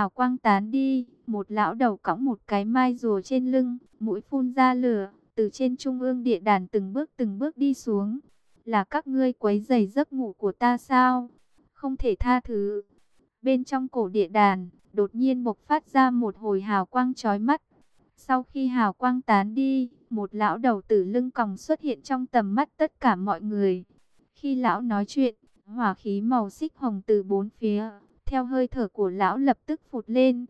Hào quang tán đi, một lão đầu cõng một cái mai rùa trên lưng, mũi phun ra lửa, từ trên trung ương địa đàn từng bước từng bước đi xuống. Là các ngươi quấy giày giấc ngủ của ta sao? Không thể tha thứ. Bên trong cổ địa đàn, đột nhiên bộc phát ra một hồi hào quang chói mắt. Sau khi hào quang tán đi, một lão đầu tử lưng còng xuất hiện trong tầm mắt tất cả mọi người. Khi lão nói chuyện, hỏa khí màu xích hồng từ bốn phía, theo hơi thở của lão lập tức phụt lên.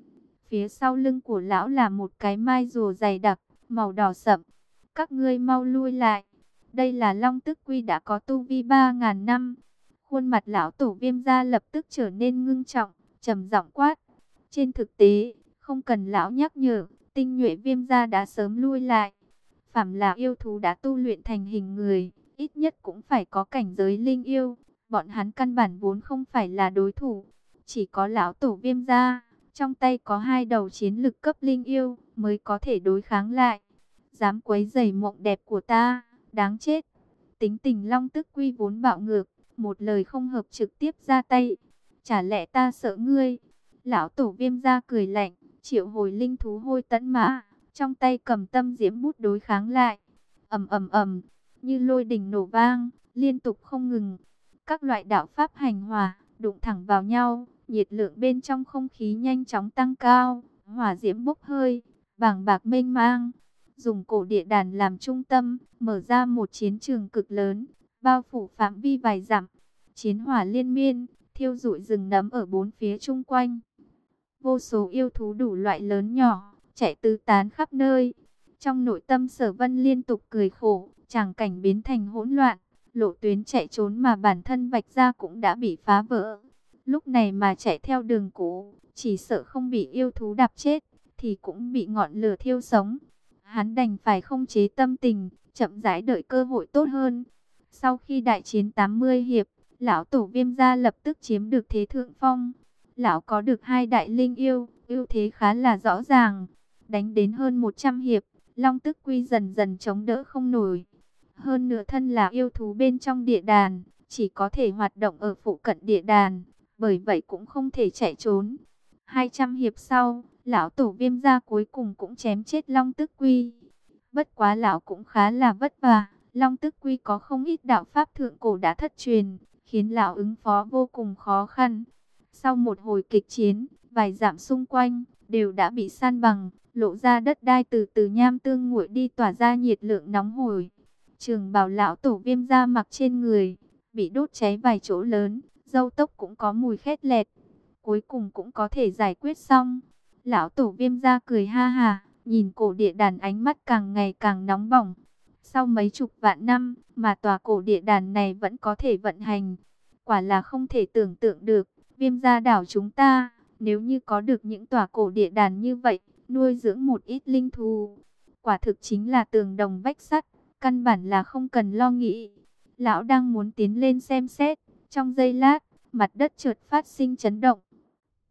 Phía sau lưng của lão là một cái mai rùa dày đặc, màu đỏ sậm. Các ngươi mau lui lại. Đây là Long Tức Quy đã có tu vi 3.000 năm. Khuôn mặt lão tổ viêm ra lập tức trở nên ngưng trọng, trầm giọng quát. Trên thực tế, không cần lão nhắc nhở, tinh nhuệ viêm gia đã sớm lui lại. Phạm là yêu thú đã tu luyện thành hình người, ít nhất cũng phải có cảnh giới linh yêu. Bọn hắn căn bản vốn không phải là đối thủ, chỉ có lão tổ viêm gia, trong tay có hai đầu chiến lực cấp linh yêu mới có thể đối kháng lại. Dám quấy rầy mộng đẹp của ta, đáng chết. Tính tình long tức quy vốn bạo ngược, một lời không hợp trực tiếp ra tay. Chả lẽ ta sợ ngươi? Lão tổ viêm gia cười lạnh, triệu hồi linh thú hôi tấn mã, trong tay cầm tâm diễm bút đối kháng lại. ầm ầm ầm, như lôi đình nổ vang, liên tục không ngừng. Các loại đạo pháp hành hòa, đụng thẳng vào nhau, nhiệt lượng bên trong không khí nhanh chóng tăng cao, hỏa diễm bốc hơi, vàng bạc mênh mang. Dùng cổ địa đàn làm trung tâm, mở ra một chiến trường cực lớn, bao phủ phạm vi vài dặm. Chiến hỏa liên miên, thiêu rụi rừng nấm ở bốn phía chung quanh. Vô số yêu thú đủ loại lớn nhỏ, chạy tứ tán khắp nơi. Trong nội tâm sở vân liên tục cười khổ, tràng cảnh biến thành hỗn loạn. Lộ tuyến chạy trốn mà bản thân vạch ra cũng đã bị phá vỡ. Lúc này mà chạy theo đường cũ, chỉ sợ không bị yêu thú đạp chết, thì cũng bị ngọn lửa thiêu sống. Hắn đành phải không chế tâm tình, chậm rãi đợi cơ hội tốt hơn. Sau khi đại chiến 80 hiệp, lão tổ viêm gia lập tức chiếm được thế thượng phong. Lão có được hai đại linh yêu, ưu thế khá là rõ ràng. Đánh đến hơn 100 hiệp, Long tức quy dần dần chống đỡ không nổi. Hơn nửa thân là yêu thú bên trong địa đàn, chỉ có thể hoạt động ở phụ cận địa đàn, bởi vậy cũng không thể chạy trốn. 200 hiệp sau, lão tổ viêm gia cuối cùng cũng chém chết Long tức quy. Bất quá lão cũng khá là vất vả, Long tức quy có không ít đạo pháp thượng cổ đã thất truyền, khiến lão ứng phó vô cùng khó khăn. Sau một hồi kịch chiến, vài giảm xung quanh, đều đã bị san bằng, lộ ra đất đai từ từ nham tương nguội đi tỏa ra nhiệt lượng nóng hổi. Trường bảo lão tổ viêm gia mặc trên người, bị đốt cháy vài chỗ lớn, dâu tóc cũng có mùi khét lẹt. Cuối cùng cũng có thể giải quyết xong. Lão tổ viêm ra cười ha hà, nhìn cổ địa đàn ánh mắt càng ngày càng nóng bỏng. Sau mấy chục vạn năm mà tòa cổ địa đàn này vẫn có thể vận hành. Quả là không thể tưởng tượng được, viêm gia đảo chúng ta, nếu như có được những tòa cổ địa đàn như vậy, nuôi dưỡng một ít linh thú. Quả thực chính là tường đồng vách sắt, căn bản là không cần lo nghĩ. Lão đang muốn tiến lên xem xét, trong giây lát, mặt đất chợt phát sinh chấn động.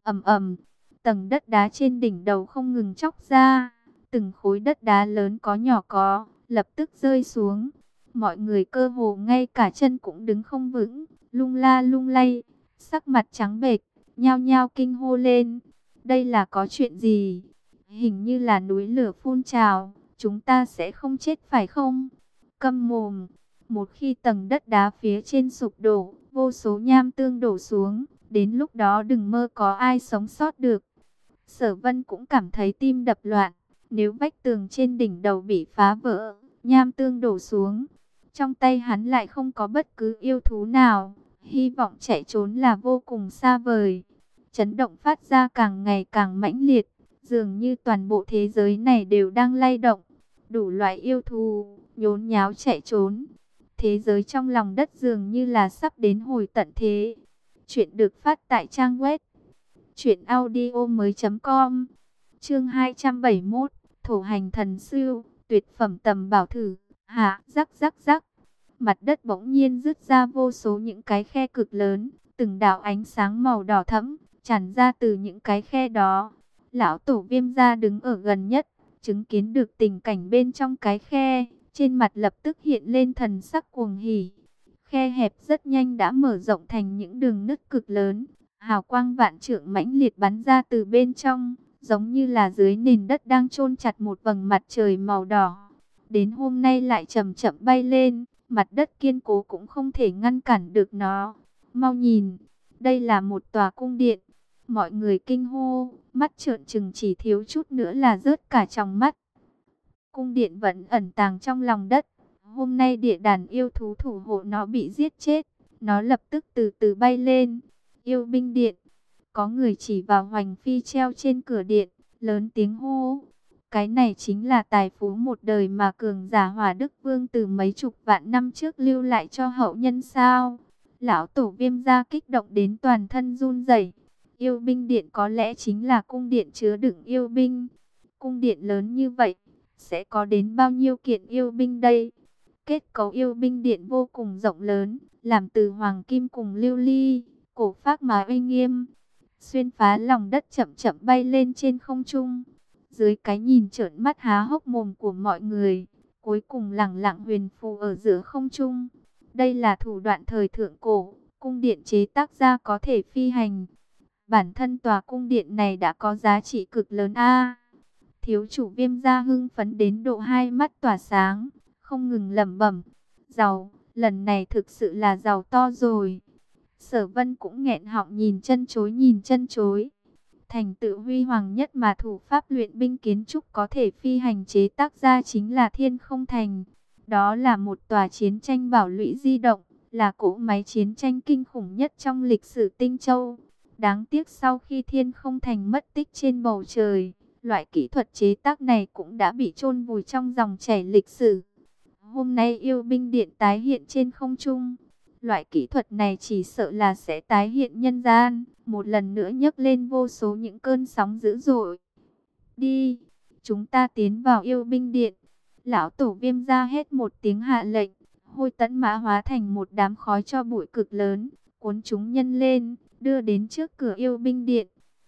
ầm ầm, tầng đất đá trên đỉnh đầu không ngừng chóc ra, từng khối đất đá lớn có nhỏ có, lập tức rơi xuống. Mọi người cơ hồ ngay cả chân cũng đứng không vững, lung la lung lay, sắc mặt trắng bệch, nhao nhao kinh hô lên. Đây là có chuyện gì? Hình như là núi lửa phun trào, chúng ta sẽ không chết phải không? Câm mồm, một khi tầng đất đá phía trên sụp đổ, vô số nham tương đổ xuống, đến lúc đó đừng mơ có ai sống sót được. Sở vân cũng cảm thấy tim đập loạn, nếu vách tường trên đỉnh đầu bị phá vỡ, nham tương đổ xuống, trong tay hắn lại không có bất cứ yêu thú nào, hy vọng chạy trốn là vô cùng xa vời. Chấn động phát ra càng ngày càng mãnh liệt, dường như toàn bộ thế giới này đều đang lay động. Đủ loại yêu thú, nhốn nháo chạy trốn. Thế giới trong lòng đất dường như là sắp đến hồi tận thế. Chuyện được phát tại trang web truyệnaudiomoi.com. Chương 271, Thổ hành thần sư, tuyệt phẩm tầm bảo thử. Hạ, rắc rắc rắc. Mặt đất bỗng nhiên rứt ra vô số những cái khe cực lớn, từng đạo ánh sáng màu đỏ thẫm tràn ra từ những cái khe đó. Lão tổ viêm gia đứng ở gần nhất, chứng kiến được tình cảnh bên trong cái khe, trên mặt lập tức hiện lên thần sắc cuồng hỉ. Khe hẹp rất nhanh đã mở rộng thành những đường nứt cực lớn, Hào quang vạn trượng mãnh liệt bắn ra từ bên trong, giống như là dưới nền đất đang chôn chặt một vầng mặt trời màu đỏ. Đến hôm nay lại chậm chậm bay lên, mặt đất kiên cố cũng không thể ngăn cản được nó. Mau nhìn, đây là một tòa cung điện. Mọi người kinh hô, mắt trợn trừng chỉ thiếu chút nữa là rớt cả trong mắt. Cung điện vẫn ẩn tàng trong lòng đất. Hôm nay địa đàn yêu thú thủ hộ nó bị giết chết. Nó lập tức từ từ bay lên. Yêu binh điện. Có người chỉ vào hoành phi treo trên cửa điện. Lớn tiếng hô. Cái này chính là tài phú một đời mà cường giả hòa đức vương từ mấy chục vạn năm trước lưu lại cho hậu nhân sao. Lão tổ viêm gia kích động đến toàn thân run rẩy. Yêu binh điện có lẽ chính là cung điện chứa đựng yêu binh. Cung điện lớn như vậy, sẽ có đến bao nhiêu kiện yêu binh đây? Kết cấu yêu binh điện vô cùng rộng lớn, làm từ hoàng kim cùng lưu ly, cổ phác mà uy nghiêm. Xuyên phá lòng đất chậm chậm bay lên trên không trung. Dưới cái nhìn trợn mắt há hốc mồm của mọi người, cuối cùng lặng lặng huyền phù ở giữa không trung. Đây là thủ đoạn thời thượng cổ, cung điện chế tác ra có thể phi hành. Bản thân tòa cung điện này đã có giá trị cực lớn a thiếu chủ viêm gia hưng phấn đến độ hai mắt tỏa sáng, không ngừng lẩm bẩm. Giàu, lần này thực sự là giàu to rồi. Sở vân cũng nghẹn họng nhìn chân chối nhìn chân chối. Thành tựu huy hoàng nhất mà thủ pháp luyện binh kiến trúc có thể phi hành chế tác ra chính là thiên không thành. Đó là một tòa chiến tranh bảo lũy di động, là cỗ máy chiến tranh kinh khủng nhất trong lịch sử Tinh Châu. Đáng tiếc sau khi thiên không thành mất tích trên bầu trời, loại kỹ thuật chế tác này cũng đã bị chôn vùi trong dòng chảy lịch sử. Hôm nay yêu binh điện tái hiện trên không trung. Loại kỹ thuật này chỉ sợ là sẽ tái hiện nhân gian, một lần nữa nhấc lên vô số những cơn sóng dữ dội. Đi, chúng ta tiến vào yêu binh điện. Lão tổ viêm ra hết một tiếng hạ lệnh, hôi tấn mã hóa thành một đám khói cho bụi cực lớn, cuốn chúng nhân lên, đưa đến trước cửa yêu binh điện.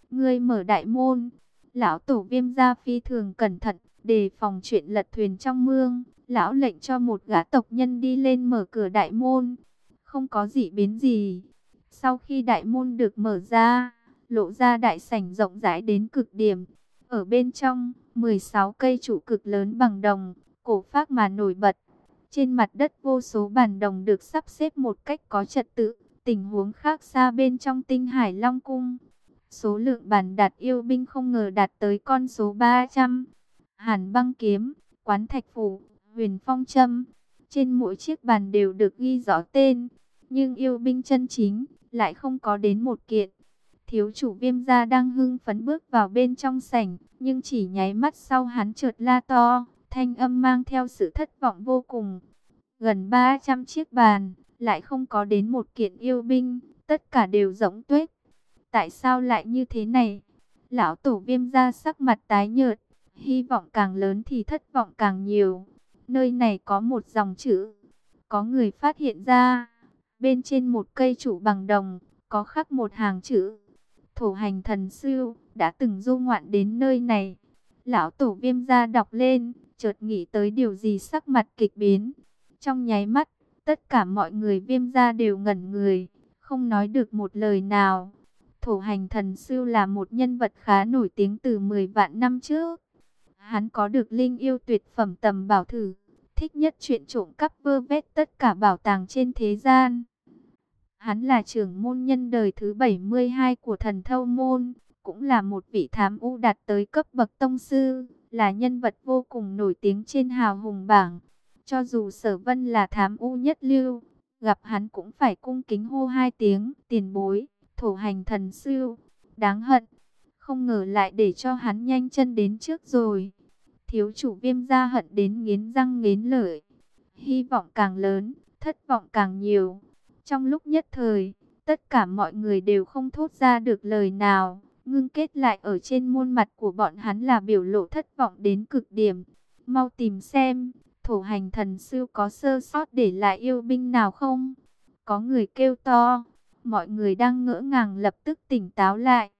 Ngươi mở đại môn, lão tổ viêm gia phi thường cẩn thận, đề phòng chuyện lật thuyền trong mương. Lão lệnh cho một gã tộc nhân đi lên mở cửa đại môn, không có gì biến gì. Sau khi đại môn được mở ra, lộ ra đại sảnh rộng rãi đến cực điểm. Ở bên trong, 16 cây trụ cực lớn bằng đồng, cổ phác mà nổi bật. Trên mặt đất vô số bàn đồng được sắp xếp một cách có trật tự, tình huống khác xa bên trong tinh hải long cung. Số lượng bàn đặt yêu binh không ngờ đạt tới con số 300. Hàn băng kiếm, quán thạch phủ, huyền phong châm. Trên mỗi chiếc bàn đều được ghi rõ tên, nhưng yêu binh chân chính lại không có đến một kiện. Thiếu chủ viêm gia đang hưng phấn bước vào bên trong sảnh, nhưng chỉ nháy mắt sau hắn trượt la to, thanh âm mang theo sự thất vọng vô cùng. Gần 300 chiếc bàn, lại không có đến một kiện yêu binh, tất cả đều giống tuyết. Tại sao lại như thế này? Lão tổ viêm gia sắc mặt tái nhợt, hy vọng càng lớn thì thất vọng càng nhiều. Nơi này có một dòng chữ, có người phát hiện ra, bên trên một cây trụ bằng đồng, có khắc một hàng chữ. Thổ hành thần sư, đã từng du ngoạn đến nơi này. Lão tổ viêm gia đọc lên, chợt nghĩ tới điều gì sắc mặt kịch biến. Trong nháy mắt, tất cả mọi người viêm gia đều ngẩn người, không nói được một lời nào. Thổ hành thần sư là một nhân vật khá nổi tiếng từ 10 vạn năm trước. Hắn có được linh yêu tuyệt phẩm tầm bảo thử, thích nhất chuyện trộm cắp vơ vét tất cả bảo tàng trên thế gian. Hắn là trưởng môn nhân đời thứ 72 của thần thâu môn, cũng là một vị thám u đạt tới cấp bậc tông sư, là nhân vật vô cùng nổi tiếng trên hào hùng bảng. Cho dù sở vân là thám u nhất lưu, gặp hắn cũng phải cung kính hô hai tiếng, tiền bối, thổ hành thần sư, đáng hận. Không ngờ lại để cho hắn nhanh chân đến trước rồi. Thiếu chủ viêm gia hận đến nghiến răng nghiến lợi. Hy vọng càng lớn, thất vọng càng nhiều. Trong lúc nhất thời, tất cả mọi người đều không thốt ra được lời nào. Ngưng kết lại ở trên muôn mặt của bọn hắn là biểu lộ thất vọng đến cực điểm. Mau tìm xem, thổ hành thần sư có sơ sót để lại yêu binh nào không? Có người kêu to, mọi người đang ngỡ ngàng lập tức tỉnh táo lại.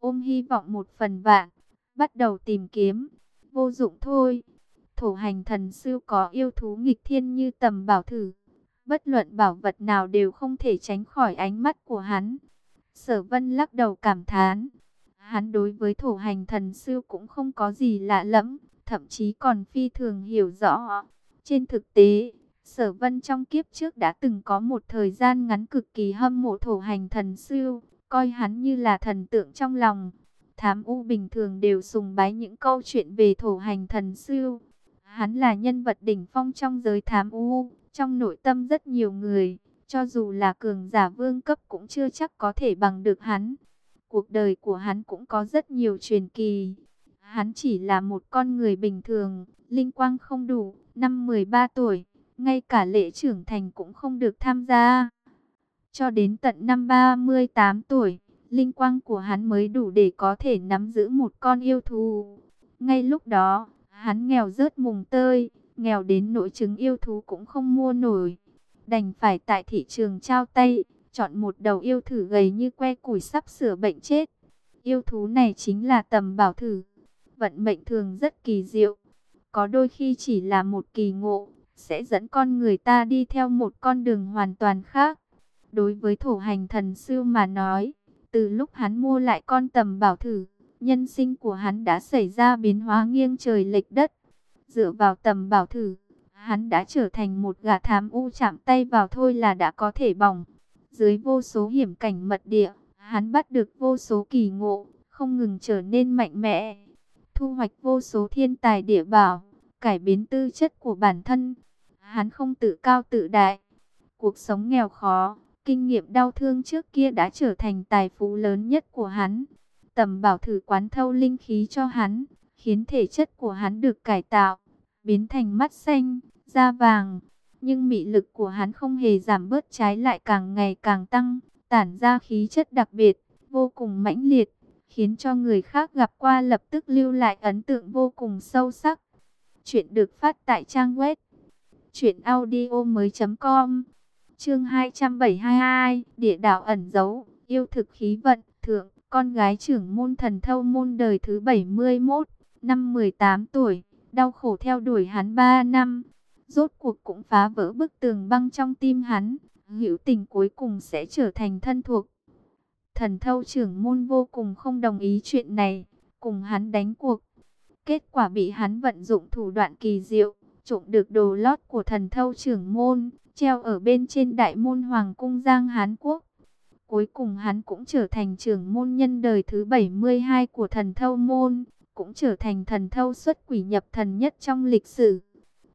Ôm hy vọng một phần vạn, bắt đầu tìm kiếm. Vô dụng thôi, thổ hành thần sư có yêu thú nghịch thiên như tầm bảo thử Bất luận bảo vật nào đều không thể tránh khỏi ánh mắt của hắn. Sở vân lắc đầu cảm thán. Hắn đối với thổ hành thần sư cũng không có gì lạ lẫm, thậm chí còn phi thường hiểu rõ. Trên thực tế, Sở Vân trong kiếp trước đã từng có một thời gian ngắn cực kỳ hâm mộ thổ hành thần sư, coi hắn như là thần tượng trong lòng. Thám U bình thường đều sùng bái những câu chuyện về thổ hành thần sư. Hắn là nhân vật đỉnh phong trong giới thám U, trong nội tâm rất nhiều người, cho dù là cường giả vương cấp cũng chưa chắc có thể bằng được hắn. Cuộc đời của hắn cũng có rất nhiều truyền kỳ. Hắn chỉ là một con người bình thường, linh quang không đủ, năm 13 tuổi, ngay cả lễ trưởng thành cũng không được tham gia. Cho đến tận năm 38 tuổi, linh quang của hắn mới đủ để có thể nắm giữ một con yêu thú. Ngay lúc đó, hắn nghèo rớt mùng tơi, nghèo đến nỗi trứng yêu thú cũng không mua nổi. Đành phải tại thị trường trao tay, chọn một đầu yêu thử gầy như que củi sắp sửa bệnh chết. Yêu thú này chính là tầm bảo thử. Vận mệnh thường rất kỳ diệu. Có đôi khi chỉ là một kỳ ngộ, sẽ dẫn con người ta đi theo một con đường hoàn toàn khác. Đối với thổ hành thần sư mà nói, từ lúc hắn mua lại con tầm bảo thử, nhân sinh của hắn đã xảy ra biến hóa nghiêng trời lệch đất. Dựa vào tầm bảo thử, hắn đã trở thành một gà thám u chạm tay vào thôi là đã có thể bỏng. Dưới vô số hiểm cảnh mật địa, hắn bắt được vô số kỳ ngộ, không ngừng trở nên mạnh mẽ. Thu hoạch vô số thiên tài địa bảo, cải biến tư chất của bản thân. Hắn không tự cao tự đại. Cuộc sống nghèo khó, kinh nghiệm đau thương trước kia đã trở thành tài phú lớn nhất của hắn. Tầm bảo thử quán thâu linh khí cho hắn, khiến thể chất của hắn được cải tạo, biến thành mắt xanh, da vàng. Nhưng mị lực của hắn không hề giảm bớt trái lại càng ngày càng tăng, tản ra khí chất đặc biệt, vô cùng mãnh liệt, khiến cho người khác gặp qua lập tức lưu lại ấn tượng vô cùng sâu sắc. Chuyện được phát tại trang web truyệnaudiomoi.com. Chương 272, Địa đạo ẩn giấu, yêu thực khí vận, thượng, con gái trưởng môn thần thâu môn đời thứ 71, năm 18 tuổi, đau khổ theo đuổi hắn 3 năm, rốt cuộc cũng phá vỡ bức tường băng trong tim hắn, hữu tình cuối cùng sẽ trở thành thân thuộc. Thần thâu trưởng môn vô cùng không đồng ý chuyện này, cùng hắn đánh cuộc. Kết quả bị hắn vận dụng thủ đoạn kỳ diệu, trộm được đồ lót của thần thâu trưởng môn, treo ở bên trên đại môn Hoàng cung Giang Hán Quốc. Cuối cùng hắn cũng trở thành trưởng môn nhân đời thứ 72 của thần thâu môn, cũng trở thành thần thâu xuất quỷ nhập thần nhất trong lịch sử.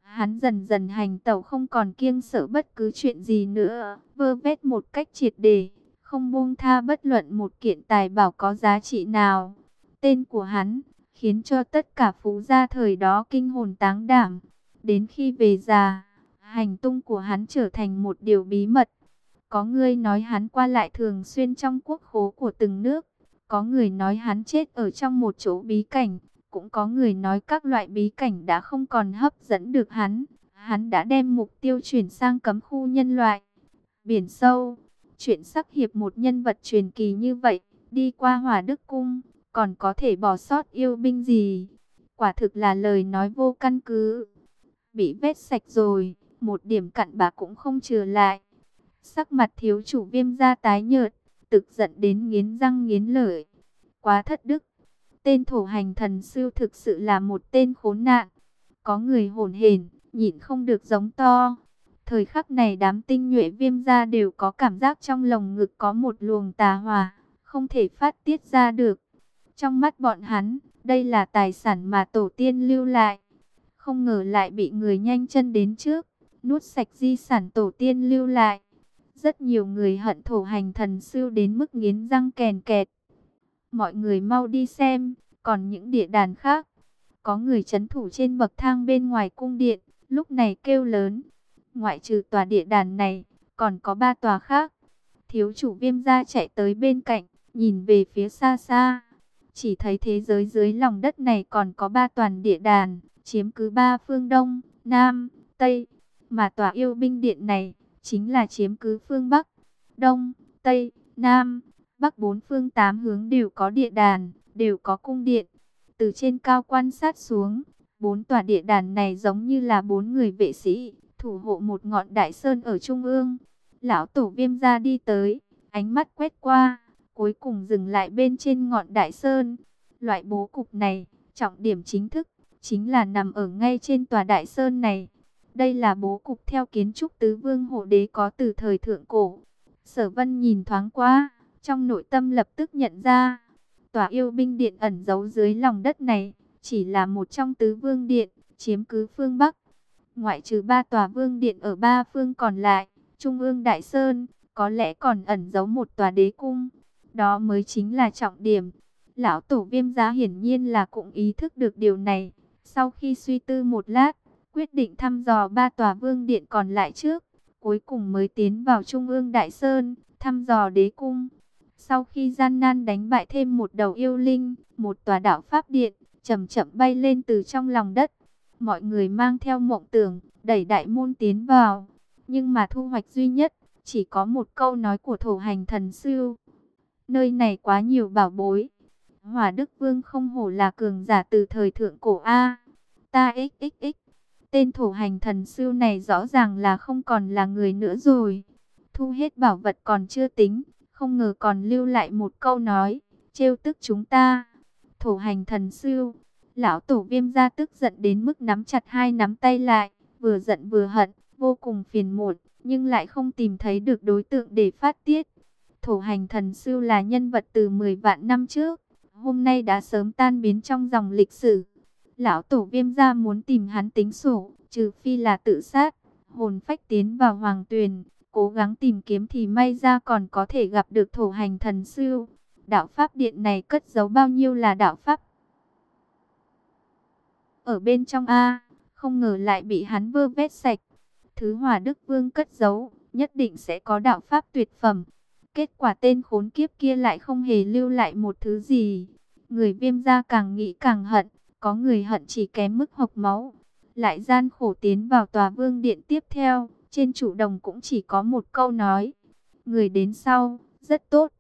Hắn dần dần hành tẩu không còn kiêng sợ bất cứ chuyện gì nữa, vơ vét một cách triệt đề, không buông tha bất luận một kiện tài bảo có giá trị nào. Tên của hắn, khiến cho tất cả phú gia thời đó kinh hồn táng đảm. Đến khi về già, hành tung của hắn trở thành một điều bí mật. Có người nói hắn qua lại thường xuyên trong quốc khố của từng nước. Có người nói hắn chết ở trong một chỗ bí cảnh. Cũng có người nói các loại bí cảnh đã không còn hấp dẫn được hắn. Hắn đã đem mục tiêu chuyển sang cấm khu nhân loại. Biển sâu, chuyện sắc hiệp một nhân vật truyền kỳ như vậy, đi qua hỏa đức cung, còn có thể bỏ sót yêu binh gì? Quả thực là lời nói vô căn cứ. Bị vết sạch rồi, một điểm cặn bã cũng không trừ lại. Sắc mặt thiếu chủ viêm ra tái nhợt, tức giận đến nghiến răng nghiến lợi. Quá thất đức. Tên thổ hành thần sư thực sự là một tên khốn nạn. Có người hồn hển, nhịn không được giống to. Thời khắc này đám tinh nhuệ viêm ra đều có cảm giác trong lồng ngực có một luồng tà hòa, không thể phát tiết ra được. Trong mắt bọn hắn, đây là tài sản mà tổ tiên lưu lại. Không ngờ lại bị người nhanh chân đến trước, nuốt sạch di sản tổ tiên lưu lại. Rất nhiều người hận thổ hành thần sư đến mức nghiến răng kèn kẹt. Mọi người mau đi xem, còn những địa đàn khác. Có người chấn thủ trên bậc thang bên ngoài cung điện, lúc này kêu lớn. Ngoại trừ tòa địa đàn này, còn có ba tòa khác. Thiếu chủ viêm gia chạy tới bên cạnh, nhìn về phía xa xa. Chỉ thấy thế giới dưới lòng đất này còn có ba toàn địa đàn, chiếm cứ ba phương Đông, Nam, Tây. Mà tòa yêu binh điện này, chính là chiếm cứ phương Bắc, Đông, Tây, Nam, Bắc bốn phương tám hướng đều có địa đàn, đều có cung điện. Từ trên cao quan sát xuống, bốn tòa địa đàn này giống như là bốn người vệ sĩ, thủ hộ một ngọn đại sơn ở trung ương. Lão tổ viêm ra đi tới, ánh mắt quét qua, cuối cùng dừng lại bên trên ngọn đại sơn. Loại bố cục này, trọng điểm chính thức, chính là nằm ở ngay trên tòa đại sơn này. Đây là bố cục theo kiến trúc tứ vương hộ đế có từ thời thượng cổ. Sở vân nhìn thoáng qua, trong nội tâm lập tức nhận ra, tòa yêu binh điện ẩn giấu dưới lòng đất này, chỉ là một trong tứ vương điện, chiếm cứ phương Bắc. Ngoại trừ ba tòa vương điện ở ba phương còn lại, Trung ương Đại Sơn, có lẽ còn ẩn giấu một tòa đế cung. Đó mới chính là trọng điểm. Lão Tổ Viêm Giá hiển nhiên là cũng ý thức được điều này. Sau khi suy tư một lát, quyết định thăm dò ba tòa vương điện còn lại trước. Cuối cùng mới tiến vào Trung ương Đại Sơn, thăm dò đế cung. Sau khi gian nan đánh bại thêm một đầu yêu linh, một tòa đạo Pháp Điện, chậm chậm bay lên từ trong lòng đất. Mọi người mang theo mộng tưởng, đẩy đại môn tiến vào. Nhưng mà thu hoạch duy nhất, chỉ có một câu nói của thổ hành thần sư. Nơi này quá nhiều bảo bối. Hỏa Đức Vương không hổ là cường giả từ thời thượng cổ A. Ta xxx. Tên thổ hành thần sư này rõ ràng là không còn là người nữa rồi. Thu hết bảo vật còn chưa tính. Không ngờ còn lưu lại một câu nói. trêu tức chúng ta. Thổ hành thần sư. Lão tổ viêm ra tức giận đến mức nắm chặt hai nắm tay lại. Vừa giận vừa hận. Vô cùng phiền muộn. Nhưng lại không tìm thấy được đối tượng để phát tiết. Thổ hành thần sư là nhân vật từ 10 vạn năm trước, hôm nay đã sớm tan biến trong dòng lịch sử. Lão tổ viêm gia muốn tìm hắn tính sổ, trừ phi là tự sát, hồn phách tiến vào hoàng tuyền, cố gắng tìm kiếm thì may ra còn có thể gặp được thổ hành thần sư. Đạo Pháp Điện này cất giấu bao nhiêu là đạo Pháp? Ở bên trong A, không ngờ lại bị hắn vơ vét sạch. Thứ Hòa Đức Vương cất giấu, nhất định sẽ có đạo Pháp tuyệt phẩm. Kết quả tên khốn kiếp kia lại không hề lưu lại một thứ gì. Người viêm gia càng nghĩ càng hận, có người hận chỉ kém mức hộc máu. Lại gian khổ tiến vào tòa vương điện tiếp theo, trên chủ đồng cũng chỉ có một câu nói. Người đến sau, rất tốt.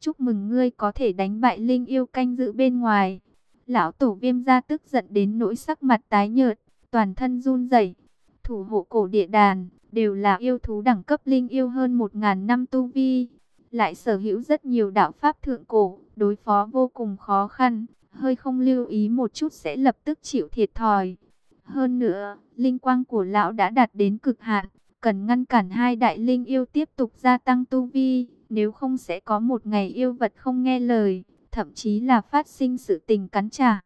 Chúc mừng ngươi có thể đánh bại linh yêu canh giữ bên ngoài. Lão tổ viêm gia tức giận đến nỗi sắc mặt tái nhợt, toàn thân run rẩy. Thủ hộ cổ địa đàn, đều là yêu thú đẳng cấp linh yêu hơn một ngàn năm tu vi lại sở hữu rất nhiều đạo pháp thượng cổ, đối phó vô cùng khó khăn, hơi không lưu ý một chút sẽ lập tức chịu thiệt thòi. Hơn nữa, linh quang của lão đã đạt đến cực hạn, cần ngăn cản hai đại linh yêu tiếp tục gia tăng tu vi, nếu không sẽ có một ngày yêu vật không nghe lời, thậm chí là phát sinh sự tình cắn trả.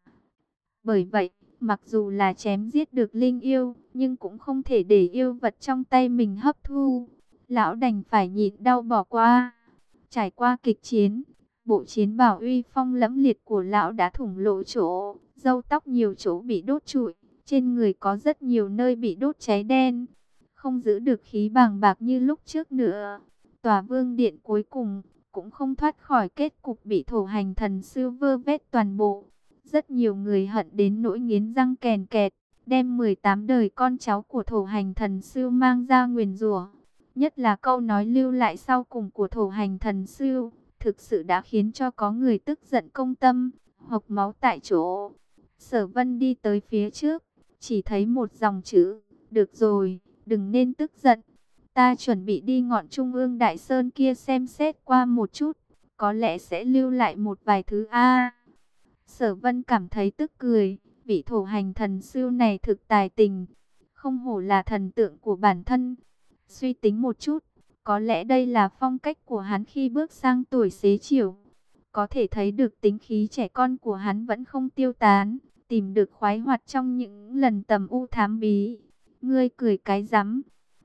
Bởi vậy, mặc dù là chém giết được linh yêu, nhưng cũng không thể để yêu vật trong tay mình hấp thu. Lão đành phải nhịn đau bỏ qua. Trải qua kịch chiến, bộ chiến bảo uy phong lẫm liệt của lão đã thủng lộ chỗ, râu tóc nhiều chỗ bị đốt trụi, trên người có rất nhiều nơi bị đốt cháy đen, không giữ được khí bàng bạc như lúc trước nữa. Tòa vương điện cuối cùng cũng không thoát khỏi kết cục bị thổ hành thần sư vơ vét toàn bộ. Rất nhiều người hận đến nỗi nghiến răng kèn kẹt, đem 18 đời con cháu của thổ hành thần sư mang ra nguyền rủa Nhất là câu nói lưu lại sau cùng của thổ hành thần sư, thực sự đã khiến cho có người tức giận công tâm, hộc máu tại chỗ. Sở vân đi tới phía trước, chỉ thấy một dòng chữ, được rồi, đừng nên tức giận. Ta chuẩn bị đi ngọn trung ương đại sơn kia xem xét qua một chút, có lẽ sẽ lưu lại một vài thứ A. sở vân cảm thấy tức cười, vị thổ hành thần siêu này thực tài tình, không hổ là thần tượng của bản thân. Suy tính một chút, có lẽ đây là phong cách của hắn khi bước sang tuổi xế chiều. Có thể thấy được tính khí trẻ con của hắn vẫn không tiêu tán, tìm được khoái hoạt trong những lần tầm u thám bí. Ngươi cười cái rắm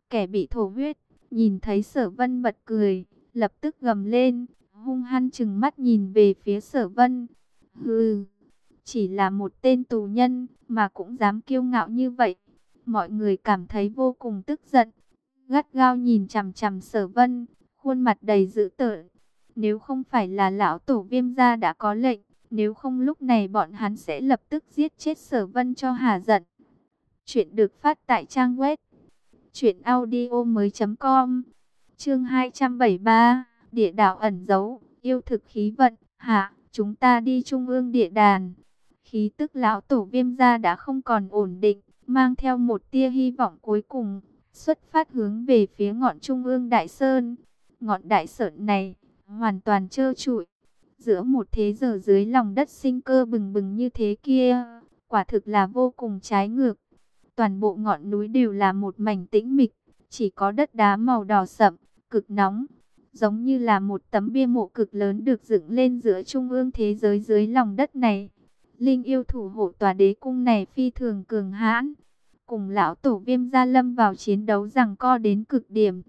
kẻ bị thổ huyết, nhìn thấy sở vân bật cười, lập tức gầm lên, hung hăng chừng mắt nhìn về phía sở vân. Hừ, chỉ là một tên tù nhân mà cũng dám kiêu ngạo như vậy. Mọi người cảm thấy vô cùng tức giận gắt gao nhìn chằm chằm sở vân, khuôn mặt đầy dữ tợn. Nếu không phải là lão tổ viêm gia đã có lệnh, nếu không lúc này bọn hắn sẽ lập tức giết chết sở vân cho hà giận. Chuyện được phát tại trang web chuyểnaudio.com Chương 273 Địa đạo ẩn giấu, yêu thực khí vận, hạ, chúng ta đi trung ương địa đàn. Khí tức lão tổ viêm gia đã không còn ổn định, mang theo một tia hy vọng cuối cùng xuất phát hướng về phía ngọn trung ương đại sơn. Ngọn đại sơn này hoàn toàn trơ trụi, Giữa một thế giờ dưới lòng đất sinh cơ bừng bừng như thế kia, quả thực là vô cùng trái ngược. Toàn bộ ngọn núi đều là một mảnh tĩnh mịch, chỉ có đất đá màu đỏ sậm, cực nóng, giống như là một tấm bia mộ cực lớn được dựng lên giữa trung ương thế giới dưới lòng đất này. Linh yêu thủ hộ tòa đế cung này phi thường cường hãn, cùng lão tổ viêm gia lâm vào chiến đấu rằng co đến cực điểm.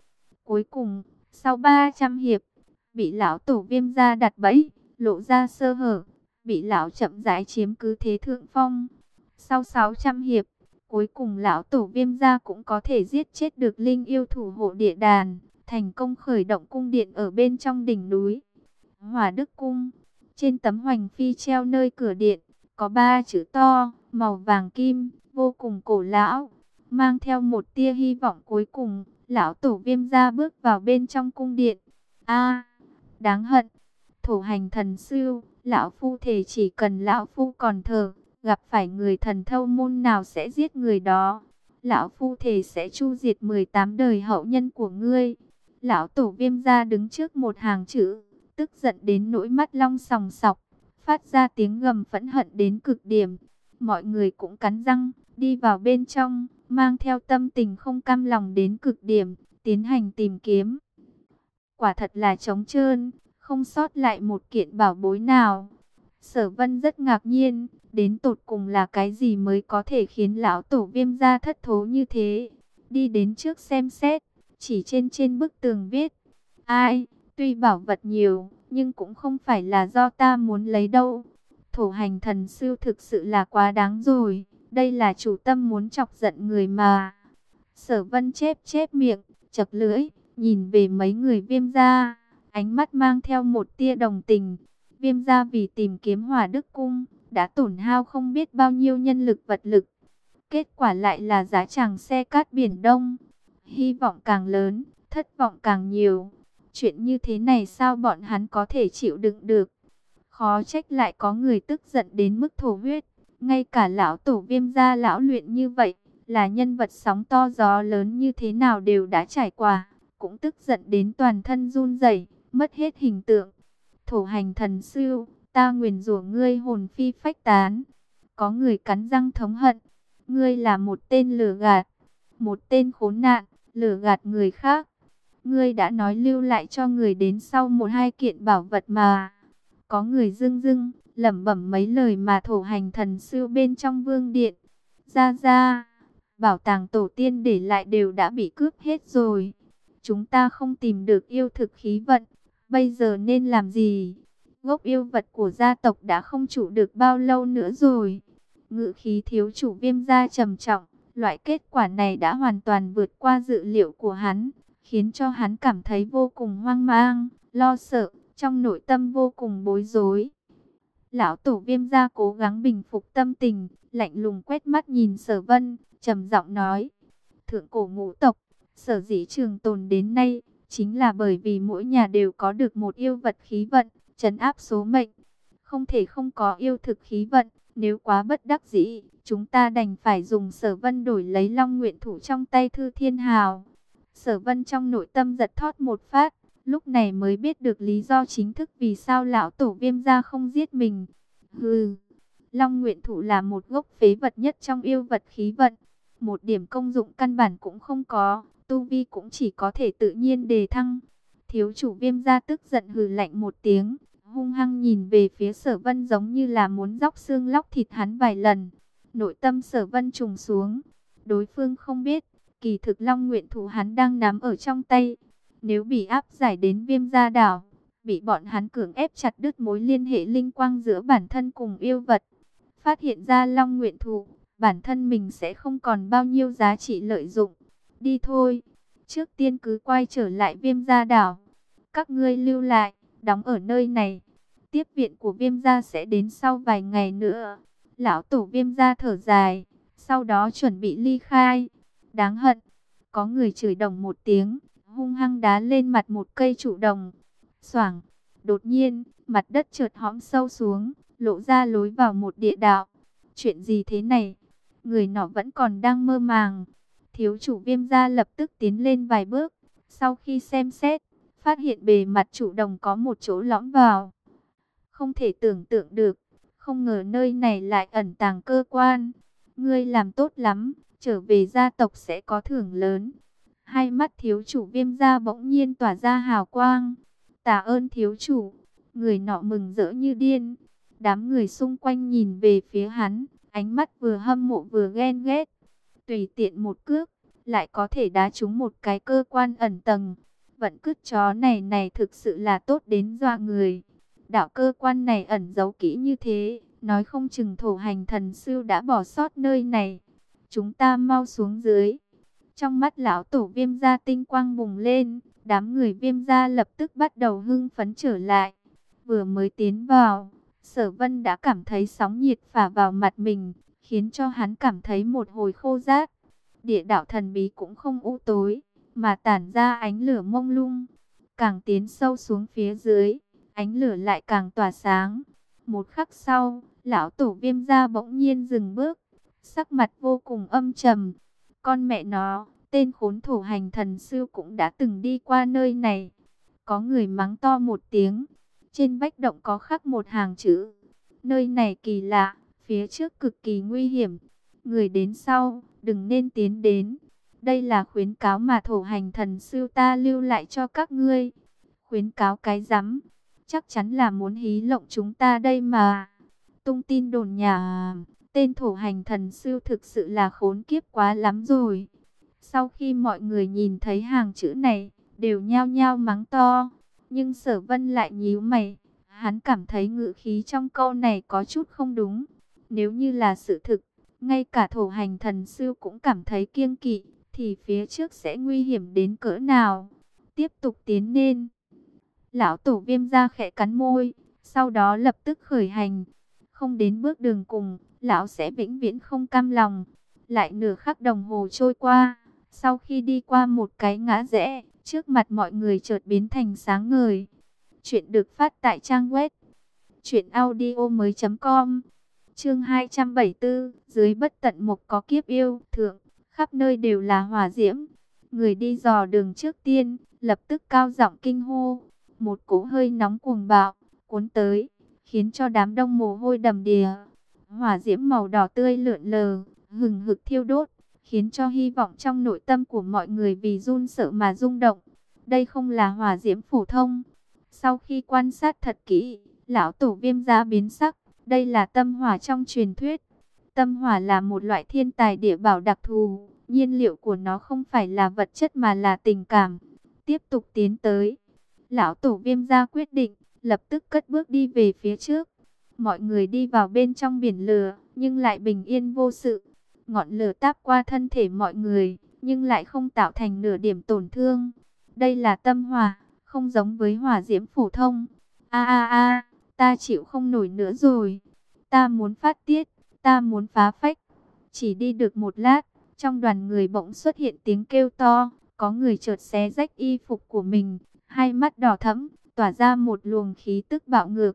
Cuối cùng, sau 300 hiệp, bị lão tổ viêm gia đặt bẫy, lộ ra sơ hở, bị lão chậm rãi chiếm cứ thế thượng phong. Sau 600 hiệp, cuối cùng lão tổ viêm gia cũng có thể giết chết được linh yêu thủ hộ địa đàn, thành công khởi động cung điện ở bên trong đỉnh núi. Hòa Đức Cung, trên tấm hoành phi treo nơi cửa điện, có ba chữ to, màu vàng kim, vô cùng cổ lão, mang theo một tia hy vọng cuối cùng, lão tổ viêm gia bước vào bên trong cung điện. A, đáng hận, thổ hành thần sư, lão phu thể chỉ cần lão phu còn thở, gặp phải người thần thâu môn nào sẽ giết người đó. Lão phu thể sẽ chu diệt 18 đời hậu nhân của ngươi. Lão tổ viêm gia đứng trước một hàng chữ, tức giận đến nỗi mắt long sòng sọc, phát ra tiếng gầm phẫn hận đến cực điểm. Mọi người cũng cắn răng, đi vào bên trong, mang theo tâm tình không cam lòng đến cực điểm, tiến hành tìm kiếm. Quả thật là trống trơn, không sót lại một kiện bảo bối nào. Sở vân rất ngạc nhiên, đến tột cùng là cái gì mới có thể khiến lão tổ viêm gia thất thố như thế. Đi đến trước xem xét, chỉ trên trên bức tường viết. Ai, tuy bảo vật nhiều, nhưng cũng không phải là do ta muốn lấy đâu. Thổ hành thần sư thực sự là quá đáng rồi, đây là chủ tâm muốn chọc giận người mà. Sở vân chép chép miệng, chật lưỡi, nhìn về mấy người viêm gia, ánh mắt mang theo một tia đồng tình. Viêm gia vì tìm kiếm hỏa đức cung, đã tổn hao không biết bao nhiêu nhân lực vật lực. Kết quả lại là giá chàng xe cát biển đông. Hy vọng càng lớn, thất vọng càng nhiều. Chuyện như thế này sao bọn hắn có thể chịu đựng được? Khó trách lại có người tức giận đến mức thổ huyết. Ngay cả lão tổ viêm gia lão luyện như vậy, là nhân vật sóng to gió lớn như thế nào đều đã trải qua. Cũng tức giận đến toàn thân run rẩy mất hết hình tượng. Thổ hành thần sư, ta nguyền rủa ngươi hồn phi phách tán. Có người cắn răng thống hận. Ngươi là một tên lừa gạt, một tên khốn nạn, lừa gạt người khác. Ngươi đã nói lưu lại cho người đến sau một hai kiện bảo vật mà. Có người dưng dưng, lẩm bẩm mấy lời mà thổ hành thần sư bên trong vương điện. Ra ra, bảo tàng tổ tiên để lại đều đã bị cướp hết rồi. Chúng ta không tìm được yêu thực khí vận, bây giờ nên làm gì? Gốc yêu vật của gia tộc đã không chủ được bao lâu nữa rồi. Ngự khí thiếu chủ viêm gia trầm trọng, loại kết quả này đã hoàn toàn vượt qua dự liệu của hắn, khiến cho hắn cảm thấy vô cùng hoang mang, lo sợ, trong nội tâm vô cùng bối rối. Lão tổ viêm gia cố gắng bình phục tâm tình, lạnh lùng quét mắt nhìn sở vân, trầm giọng nói. Thượng cổ ngũ tộc, sở dĩ trường tồn đến nay, chính là bởi vì mỗi nhà đều có được một yêu vật khí vận, trấn áp số mệnh. Không thể không có yêu thực khí vận, nếu quá bất đắc dĩ, chúng ta đành phải dùng sở vân đổi lấy long nguyện thủ trong tay thư thiên hào. Sở vân trong nội tâm giật thót một phát, lúc này mới biết được lý do chính thức vì sao lão tổ viêm gia không giết mình. Hừ, long nguyện thụ là một gốc phế vật nhất trong yêu vật khí vận, một điểm công dụng căn bản cũng không có, tu vi cũng chỉ có thể tự nhiên đề thăng. Thiếu chủ viêm gia tức giận hừ lạnh một tiếng, hung hăng nhìn về phía sở vân giống như là muốn dóc xương lóc thịt hắn vài lần. Nội tâm sở vân trùng xuống, đối phương không biết, kỳ thực long nguyện thụ hắn đang nắm ở trong tay. Nếu bị áp giải đến viêm gia đảo, bị bọn hắn cưỡng ép chặt đứt mối liên hệ linh quang giữa bản thân cùng yêu vật. Phát hiện ra long nguyện thụ bản thân mình sẽ không còn bao nhiêu giá trị lợi dụng. Đi thôi, trước tiên cứ quay trở lại viêm gia đảo. Các ngươi lưu lại, đóng ở nơi này. Tiếp viện của viêm gia sẽ đến sau vài ngày nữa. Lão tổ viêm gia thở dài, sau đó chuẩn bị ly khai. Đáng hận, có người chửi đồng một tiếng, hung hăng đá lên mặt một cây trụ đồng. Xoảng, đột nhiên, mặt đất trượt hõm sâu xuống, lộ ra lối vào một địa đạo. Chuyện gì thế này? Người nọ vẫn còn đang mơ màng. Thiếu chủ viêm gia lập tức tiến lên vài bước. Sau khi xem xét, phát hiện bề mặt trụ đồng có một chỗ lõm vào. Không thể tưởng tượng được, không ngờ nơi này lại ẩn tàng cơ quan. Ngươi làm tốt lắm, trở về gia tộc sẽ có thưởng lớn. Hai mắt thiếu chủ viêm gia bỗng nhiên tỏa ra hào quang. Tạ ơn thiếu chủ, người nọ mừng rỡ như điên. Đám người xung quanh nhìn về phía hắn, ánh mắt vừa hâm mộ vừa ghen ghét. Tùy tiện một cước, lại có thể đá trúng một cái cơ quan ẩn tầng. Vận cứt chó này này thực sự là tốt đến dọa người. Đạo cơ quan này ẩn giấu kỹ như thế, nói không chừng thổ hành thần sư đã bỏ sót nơi này. Chúng ta mau xuống dưới. Trong mắt lão tổ viêm gia tinh quang bùng lên, đám người viêm gia lập tức bắt đầu hưng phấn trở lại. Vừa mới tiến vào, sở vân đã cảm thấy sóng nhiệt phả vào mặt mình, khiến cho hắn cảm thấy một hồi khô rát. Địa đạo thần bí cũng không u tối, mà tản ra ánh lửa mông lung. Càng tiến sâu xuống phía dưới, ánh lửa lại càng tỏa sáng. Một khắc sau, lão tổ viêm gia bỗng nhiên dừng bước, sắc mặt vô cùng âm trầm. Con mẹ nó, tên khốn thủ hành thần sư cũng đã từng đi qua nơi này. Có người mắng to một tiếng, trên vách động có khắc một hàng chữ. Nơi này kỳ lạ, phía trước cực kỳ nguy hiểm. Người đến sau, đừng nên tiến đến. Đây là khuyến cáo mà thổ hành thần sư ta lưu lại cho các ngươi. Khuyến cáo cái rắm chắc chắn là muốn hí lộng chúng ta đây mà. Tung tin đồn nhà, tên thổ hành thần sư thực sự là khốn kiếp quá lắm rồi. Sau khi mọi người nhìn thấy hàng chữ này, đều nhao nhao mắng to. Nhưng sở vân lại nhíu mày, hắn cảm thấy ngữ khí trong câu này có chút không đúng. Nếu như là sự thực, ngay cả thổ hành thần sư cũng cảm thấy kiêng kỵ, thì phía trước sẽ nguy hiểm đến cỡ nào. Tiếp tục tiến lên. Lão tổ viêm ra khẽ cắn môi, sau đó lập tức khởi hành. Không đến bước đường cùng, lão sẽ vĩnh viễn không cam lòng. Lại nửa khắc đồng hồ trôi qua, sau khi đi qua một cái ngã rẽ, trước mặt mọi người chợt biến thành sáng ngời. Chuyện được phát tại trang web truyệnaudiomoi.com. Chương 274, dưới bất tận mục có kiếp yêu, thượng, khắp nơi đều là hỏa diễm. Người đi dò đường trước tiên, lập tức cao giọng kinh hô, một cỗ hơi nóng cuồng bạo cuốn tới, khiến cho đám đông mồ hôi đầm đìa. Hỏa diễm màu đỏ tươi lượn lờ, hừng hực thiêu đốt, khiến cho hy vọng trong nội tâm của mọi người vì run sợ mà rung động. Đây không là hỏa diễm phổ thông. Sau khi quan sát thật kỹ, lão tổ viêm giá biến sắc, đây là tâm hỏa trong truyền thuyết. Tâm hỏa là một loại thiên tài địa bảo đặc thù, nhiên liệu của nó không phải là vật chất mà là tình cảm. Tiếp tục tiến tới, lão tổ viêm gia quyết định, lập tức cất bước đi về phía trước. Mọi người đi vào bên trong biển lửa, nhưng lại bình yên vô sự. Ngọn lửa táp qua thân thể mọi người, nhưng lại không tạo thành nửa điểm tổn thương. Đây là tâm hỏa, không giống với hỏa diễm phổ thông. A a a, ta chịu không nổi nữa rồi. Ta muốn phát tiết, ta muốn phá phách. Chỉ đi được một lát, trong đoàn người bỗng xuất hiện tiếng kêu to, có người chợt xé rách y phục của mình, hai mắt đỏ thẫm, tỏa ra một luồng khí tức bạo ngược.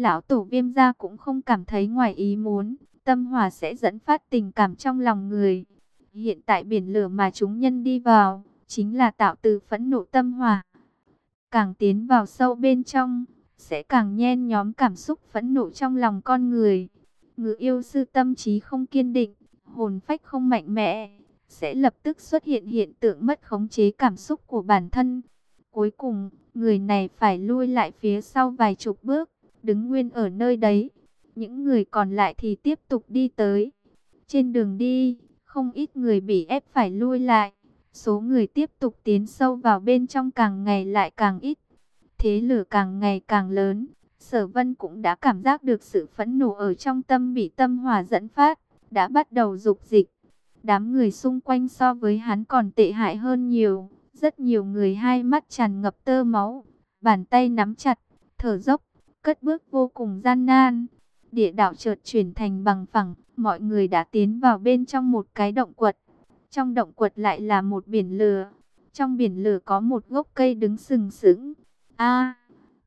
Lão tổ viêm gia cũng không cảm thấy ngoài ý muốn, tâm hỏa sẽ dẫn phát tình cảm trong lòng người. Hiện tại biển lửa mà chúng nhân đi vào, chính là tạo từ phẫn nộ tâm hỏa. Càng tiến vào sâu bên trong, sẽ càng nhen nhóm cảm xúc phẫn nộ trong lòng con người. Ngự yêu sư tâm trí không kiên định, hồn phách không mạnh mẽ, sẽ lập tức xuất hiện hiện tượng mất khống chế cảm xúc của bản thân. Cuối cùng, người này phải lui lại phía sau vài chục bước, đứng nguyên ở nơi đấy. Những người còn lại thì tiếp tục đi tới. Trên đường đi, không ít người bị ép phải lui lại. Số người tiếp tục tiến sâu vào bên trong càng ngày lại càng ít. Thế lửa càng ngày càng lớn. Sở vân cũng đã cảm giác được sự phẫn nộ ở trong tâm bị tâm hỏa dẫn phát. Đã bắt đầu dục dịch. Đám người xung quanh so với hắn còn tệ hại hơn nhiều. Rất nhiều người hai mắt tràn ngập tơ máu, bàn tay nắm chặt, thở dốc, cất bước vô cùng gian nan. Địa đạo chợt chuyển thành bằng phẳng, mọi người đã tiến vào bên trong một cái động quật. Trong động quật lại là một biển lửa. Trong biển lửa có một gốc cây đứng sừng sững. A,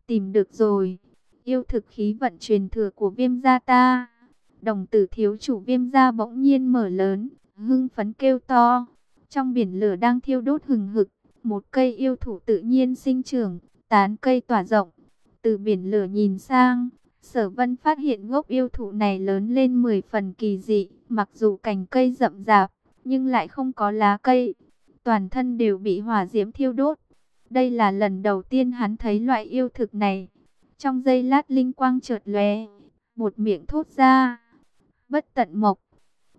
tìm được rồi. Yêu thực khí vận truyền thừa của viêm gia ta. Đồng tử thiếu chủ viêm gia bỗng nhiên mở lớn, hưng phấn kêu to. Trong biển lửa đang thiêu đốt hừng hực, một cây yêu thủ tự nhiên sinh trưởng, tán cây tỏa rộng. Từ biển lửa nhìn sang, Sở vân phát hiện gốc yêu thụ này lớn lên 10 phần kỳ dị, mặc dù cành cây rậm rạp, nhưng lại không có lá cây. Toàn thân đều bị hỏa diễm thiêu đốt. Đây là lần đầu tiên hắn thấy loại yêu thực này. Trong giây lát linh quang chợt lóe, một miệng thốt ra. Bất tận mộc.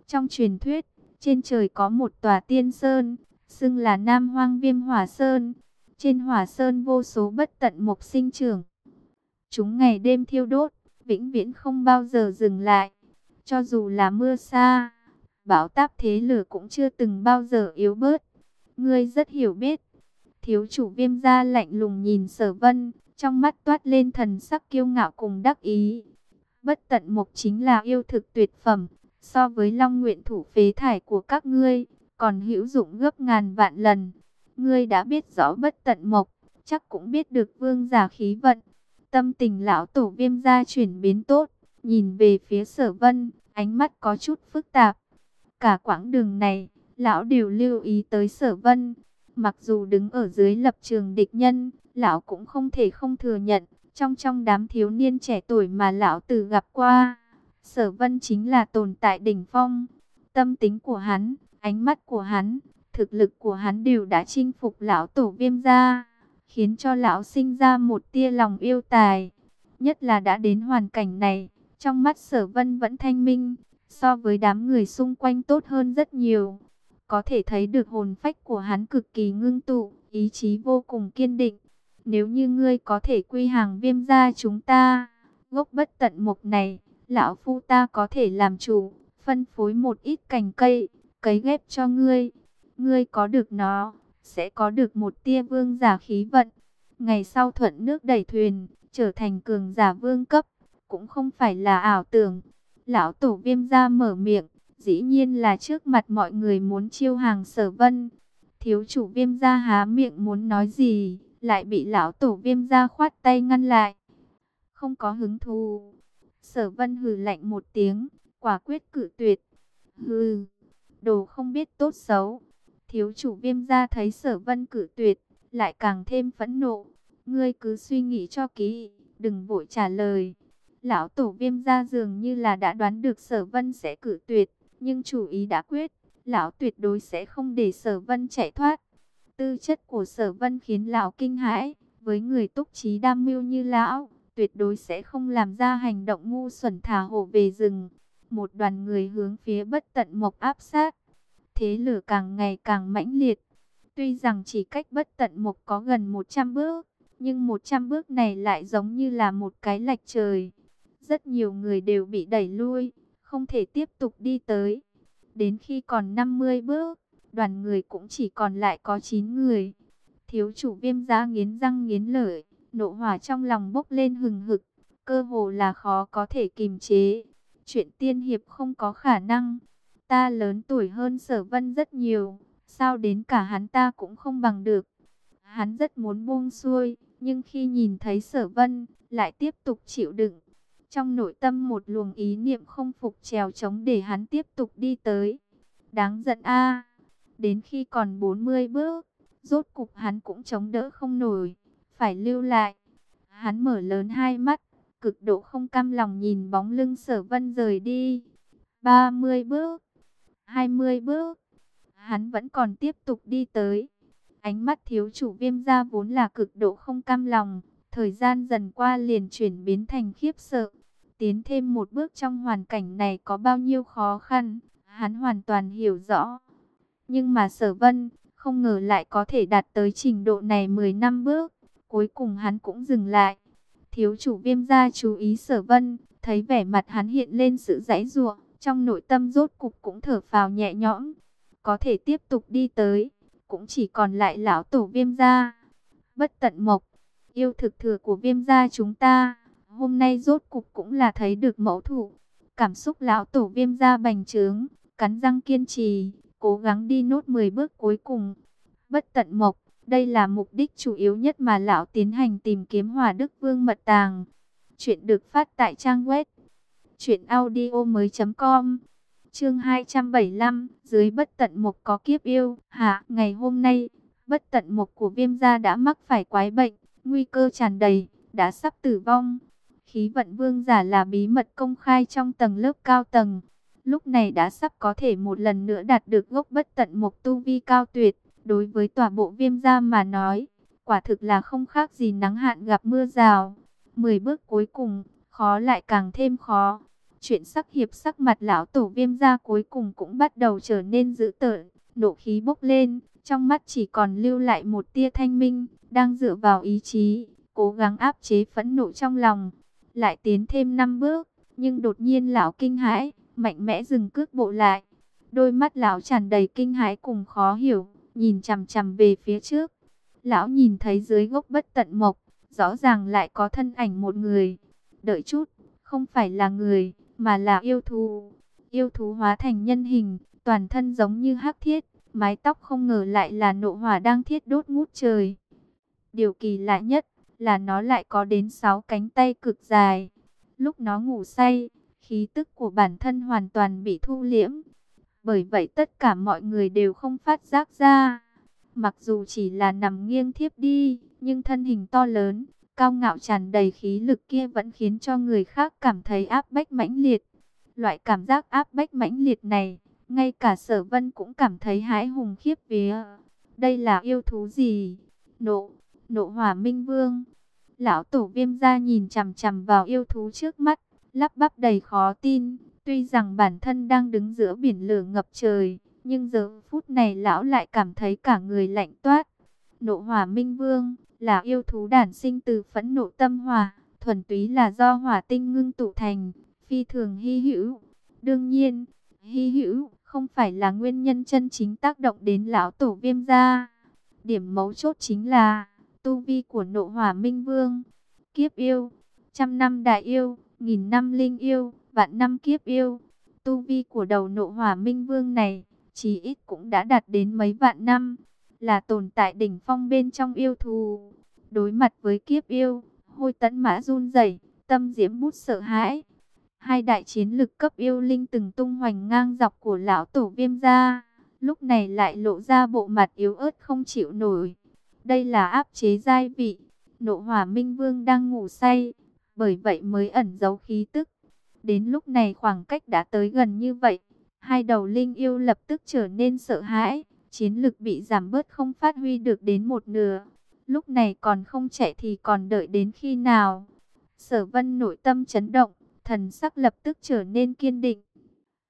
Trong truyền thuyết, trên trời có một tòa tiên sơn, xưng là Nam Hoang Viêm Hỏa Sơn. Trên Hỏa Sơn vô số bất tận mộc sinh trưởng. Chúng ngày đêm thiêu đốt, vĩnh viễn không bao giờ dừng lại. Cho dù là mưa xa, bão táp thế lửa cũng chưa từng bao giờ yếu bớt. Ngươi rất hiểu biết. Thiếu chủ viêm gia lạnh lùng nhìn sở vân, trong mắt toát lên thần sắc kiêu ngạo cùng đắc ý. Bất tận mục chính là yêu thực tuyệt phẩm, so với long nguyện thủ phế thải của các ngươi, còn hữu dụng gấp ngàn vạn lần. Ngươi đã biết rõ bất tận mộc, chắc cũng biết được vương giả khí vận. Tâm tình lão tổ viêm gia chuyển biến tốt, nhìn về phía sở vân, ánh mắt có chút phức tạp. Cả quãng đường này, lão đều lưu ý tới sở vân. Mặc dù đứng ở dưới lập trường địch nhân, lão cũng không thể không thừa nhận, trong trong đám thiếu niên trẻ tuổi mà lão từ gặp qua, sở vân chính là tồn tại đỉnh phong. Tâm tính của hắn, ánh mắt của hắn, thực lực của hắn đều đã chinh phục lão tổ viêm gia, khiến cho lão sinh ra một tia lòng yêu tài. Nhất là đã đến hoàn cảnh này, trong mắt sở vân vẫn thanh minh, so với đám người xung quanh tốt hơn rất nhiều. Có thể thấy được hồn phách của hắn cực kỳ ngưng tụ, ý chí vô cùng kiên định. Nếu như ngươi có thể quy hàng viêm gia chúng ta, gốc bất tận mục này, lão phu ta có thể làm chủ, phân phối một ít cành cây, cấy ghép cho ngươi. Ngươi có được nó, sẽ có được một tia vương giả khí vận. Ngày sau thuận nước đẩy thuyền, trở thành cường giả vương cấp, cũng không phải là ảo tưởng. Lão tổ viêm gia mở miệng, dĩ nhiên là trước mặt mọi người muốn chiêu hàng sở vân. Thiếu chủ viêm gia há miệng muốn nói gì, lại bị lão tổ viêm gia khoát tay ngăn lại. Không có hứng thú. Sở vân hừ lạnh một tiếng, quả quyết cử tuyệt. Hừ, đồ không biết tốt xấu. Thiếu chủ viêm gia thấy sở vân cử tuyệt, lại càng thêm phẫn nộ. Ngươi cứ suy nghĩ cho kỹ, đừng vội trả lời. Lão tổ viêm gia dường như là đã đoán được sở vân sẽ cử tuyệt, nhưng chủ ý đã quyết, lão tuyệt đối sẽ không để sở vân chạy thoát. Tư chất của sở vân khiến lão kinh hãi, với người túc trí đam mưu như lão, tuyệt đối sẽ không làm ra hành động ngu xuẩn thả hổ về rừng. Một đoàn người hướng phía bất tận mộc áp sát, thế lửa càng ngày càng mãnh liệt. Tuy rằng chỉ cách bất tận mục có gần 100 bước, nhưng 100 bước này lại giống như là một cái lạch trời. Rất nhiều người đều bị đẩy lui, không thể tiếp tục đi tới. Đến khi còn 50 bước, đoàn người cũng chỉ còn lại có 9 người. Thiếu chủ viêm giá nghiến răng nghiến lợi, nộ hỏa trong lòng bốc lên hừng hực, cơ hồ là khó có thể kìm chế. Chuyện tiên hiệp không có khả năng, ta lớn tuổi hơn sở vân rất nhiều, sao đến cả hắn ta cũng không bằng được. Hắn rất muốn buông xuôi, nhưng khi nhìn thấy sở vân, lại tiếp tục chịu đựng. Trong nội tâm một luồng ý niệm không phục trèo chống để hắn tiếp tục đi tới. Đáng giận a Đến khi còn 40 bước, rốt cục hắn cũng chống đỡ không nổi, phải lưu lại. Hắn mở lớn hai mắt, cực độ không cam lòng nhìn bóng lưng sở vân rời đi. 30 bước, 20 bước, hắn vẫn còn tiếp tục đi tới. Ánh mắt thiếu chủ viêm gia vốn là cực độ không cam lòng, thời gian dần qua liền chuyển biến thành khiếp sợ. Tiến thêm một bước trong hoàn cảnh này có bao nhiêu khó khăn, hắn hoàn toàn hiểu rõ. Nhưng mà sở vân, không ngờ lại có thể đạt tới trình độ này 10 năm bước. Cuối cùng hắn cũng dừng lại. Thiếu chủ viêm gia chú ý sở vân, thấy vẻ mặt hắn hiện lên sự giãy ruộng trong nội tâm rốt cục cũng thở phào nhẹ nhõm. Có thể tiếp tục đi tới, cũng chỉ còn lại lão tổ viêm gia. Bất tận mộc, yêu thực thừa của viêm gia chúng ta, hôm nay rốt cục cũng là thấy được mẫu thủ. Cảm xúc lão tổ viêm gia bành trướng, cắn răng kiên trì, cố gắng đi nốt 10 bước cuối cùng. Bất tận mộc, đây là mục đích chủ yếu nhất mà lão tiến hành tìm kiếm Hòa Đức Vương mật tàng. Chuyện được phát tại trang web truyệnaudiomoi.com. Chương 275, dưới bất tận mục có kiếp yêu, hạ, ngày hôm nay, bất tận mục của Viêm gia đã mắc phải quái bệnh, nguy cơ tràn đầy, đã sắp tử vong. Khí vận vương giả là bí mật công khai trong tầng lớp cao tầng. Lúc này đã sắp có thể một lần nữa đạt được gốc bất tận mục tu vi cao tuyệt. Đối với tòa bộ viêm gia mà nói, quả thực là không khác gì nắng hạn gặp mưa rào. Mười bước cuối cùng, khó lại càng thêm khó. Chuyện sắc hiệp sắc mặt lão tổ viêm ra cuối cùng cũng bắt đầu trở nên dữ tợn, nộ khí bốc lên, trong mắt chỉ còn lưu lại một tia thanh minh, đang dựa vào ý chí, cố gắng áp chế phẫn nộ trong lòng. Lại tiến thêm năm bước, nhưng đột nhiên lão kinh hãi, mạnh mẽ dừng cước bộ lại. Đôi mắt lão tràn đầy kinh hãi cùng khó hiểu, nhìn chằm chằm về phía trước. Lão nhìn thấy dưới gốc bất tận mộc, rõ ràng lại có thân ảnh một người. Đợi chút, không phải là người, mà là yêu thú. Yêu thú hóa thành nhân hình, toàn thân giống như hắc thiết, mái tóc không ngờ lại là nộ hỏa đang thiết đốt ngút trời. Điều kỳ lạ nhất là nó lại có đến 6 cánh tay cực dài. Lúc nó ngủ say, khí tức của bản thân hoàn toàn bị thu liễm. Bởi vậy tất cả mọi người đều không phát giác ra. Mặc dù chỉ là nằm nghiêng thiếp đi, nhưng thân hình to lớn, cao ngạo tràn đầy khí lực kia vẫn khiến cho người khác cảm thấy áp bách mãnh liệt. Loại cảm giác áp bách mãnh liệt này, ngay cả sở vân cũng cảm thấy hãi hùng khiếp vía. Đây là yêu thú gì? Nộ, nộ hỏa minh vương. Lão tổ viêm ra nhìn chằm chằm vào yêu thú trước mắt, lắp bắp đầy khó tin. Tuy rằng bản thân đang đứng giữa biển lửa ngập trời, nhưng giờ phút này lão lại cảm thấy cả người lạnh toát. Nộ hỏa minh vương là yêu thú đản sinh từ phẫn nộ tâm hỏa, thuần túy là do hỏa tinh ngưng tụ thành, phi thường hy hữu. Đương nhiên, hy hữu không phải là nguyên nhân chân chính tác động đến lão tổ viêm gia. Điểm mấu chốt chính là tu vi của nộ hỏa minh vương. Kiếp yêu, trăm năm đại yêu, nghìn năm linh yêu, vạn năm kiếp yêu. Tu vi của đầu nộ hỏa minh vương này, chỉ ít cũng đã đạt đến mấy vạn năm. Là tồn tại đỉnh phong bên trong yêu thù. Đối mặt với kiếp yêu, hôi tấn mã run rẩy tâm diễm bút sợ hãi. Hai đại chiến lực cấp yêu linh từng tung hoành ngang dọc của lão tổ viêm gia. Lúc này lại lộ ra bộ mặt yếu ớt không chịu nổi. Đây là áp chế giai vị. Nộ hỏa minh vương đang ngủ say. Bởi vậy mới ẩn giấu khí tức. Đến lúc này khoảng cách đã tới gần như vậy. Hai đầu linh yêu lập tức trở nên sợ hãi. Chiến lực bị giảm bớt không phát huy được đến một nửa. Lúc này còn không chạy thì còn đợi đến khi nào. Sở vân nội tâm chấn động thần sắc lập tức trở nên kiên định.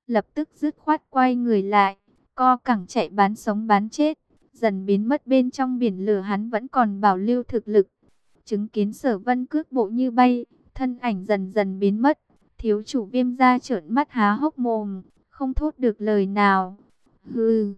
Lập tức dứt khoát quay người lại, co cẳng chạy bán sống bán chết, dần biến mất bên trong biển lửa hắn vẫn còn bảo lưu thực lực. Chứng kiến sở vân cước bộ như bay, thân ảnh dần dần biến mất, thiếu chủ viêm ra trợn mắt há hốc mồm, không thốt được lời nào. Hừ,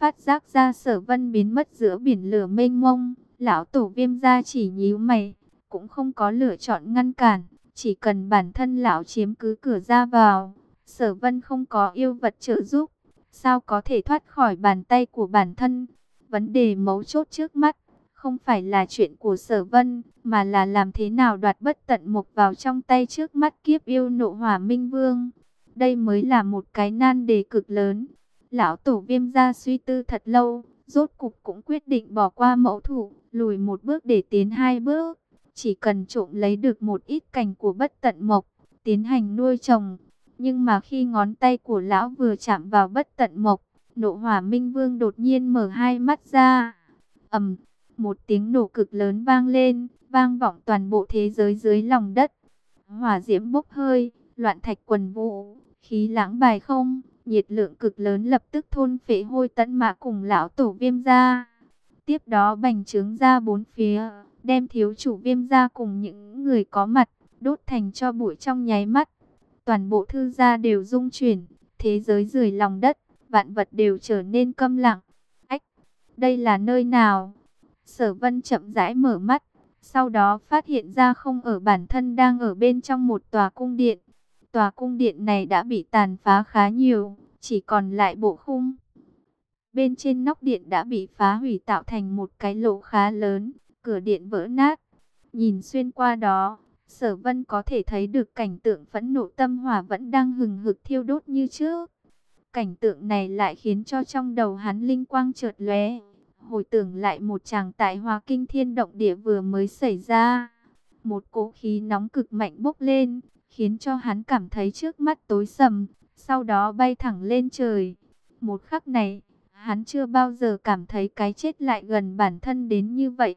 phát giác ra sở vân biến mất giữa biển lửa mênh mông, lão tổ viêm ra chỉ nhíu mày, cũng không có lựa chọn ngăn cản. Chỉ cần bản thân lão chiếm cứ cửa ra vào, sở vân không có yêu vật trợ giúp, sao có thể thoát khỏi bàn tay của bản thân. Vấn đề mấu chốt trước mắt, không phải là chuyện của sở vân, mà là làm thế nào đoạt bất tận mục vào trong tay trước mắt kiếp yêu nộ hỏa minh vương. Đây mới là một cái nan đề cực lớn. Lão tổ viêm ra suy tư thật lâu, rốt cục cũng quyết định bỏ qua mẫu thủ, lùi một bước để tiến hai bước chỉ cần trộm lấy được một ít cành của bất tận mộc, tiến hành nuôi trồng. Nhưng mà khi ngón tay của lão vừa chạm vào bất tận mộc, nộ hỏa minh vương đột nhiên mở hai mắt ra. ầm, một tiếng nổ cực lớn vang lên, vang vọng toàn bộ thế giới dưới lòng đất. Hỏa diễm bốc hơi, loạn thạch quần vũ, khí lãng bài không, nhiệt lượng cực lớn lập tức thôn phệ hôi tận mã cùng lão tổ viêm ra. Tiếp đó bành trướng ra bốn phía đem thiếu chủ viêm ra cùng những người có mặt, đốt thành cho bụi trong nháy mắt. Toàn bộ thư gia đều rung chuyển, thế giới rời lòng đất, vạn vật đều trở nên câm lặng. Ách, đây là nơi nào? Sở vân chậm rãi mở mắt, sau đó phát hiện ra không ở bản thân đang ở bên trong một tòa cung điện. Tòa cung điện này đã bị tàn phá khá nhiều, chỉ còn lại bộ khung. Bên trên nóc điện đã bị phá hủy tạo thành một cái lỗ khá lớn, cửa điện vỡ nát. Nhìn xuyên qua đó, sở vân có thể thấy được cảnh tượng phẫn nộ tâm hỏa vẫn đang hừng hực thiêu đốt như trước. Cảnh tượng này lại khiến cho trong đầu hắn linh quang chợt lóe, hồi tưởng lại một tràng tại hoa kinh thiên động địa vừa mới xảy ra. một cỗ khí nóng cực mạnh bốc lên, khiến cho hắn cảm thấy trước mắt tối sầm, sau đó bay thẳng lên trời. Một khắc này, hắn chưa bao giờ cảm thấy cái chết lại gần bản thân đến như vậy.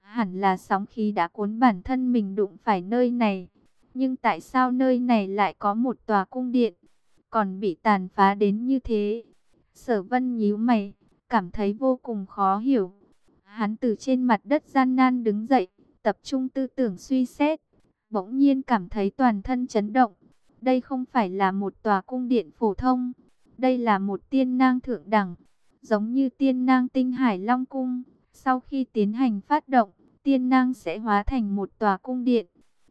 Hẳn là sóng khí đã cuốn bản thân mình đụng phải nơi này. Nhưng tại sao nơi này lại có một tòa cung điện, còn bị tàn phá đến như thế? Sở vân nhíu mày, cảm thấy vô cùng khó hiểu. Hắn từ trên mặt đất gian nan đứng dậy, tập trung tư tưởng suy xét. Bỗng nhiên cảm thấy toàn thân chấn động. Đây không phải là một tòa cung điện phổ thông. Đây là một tiên nang thượng đẳng, giống như tiên nang tinh hải long cung. Sau khi tiến hành phát động, tiên nang sẽ hóa thành một tòa cung điện.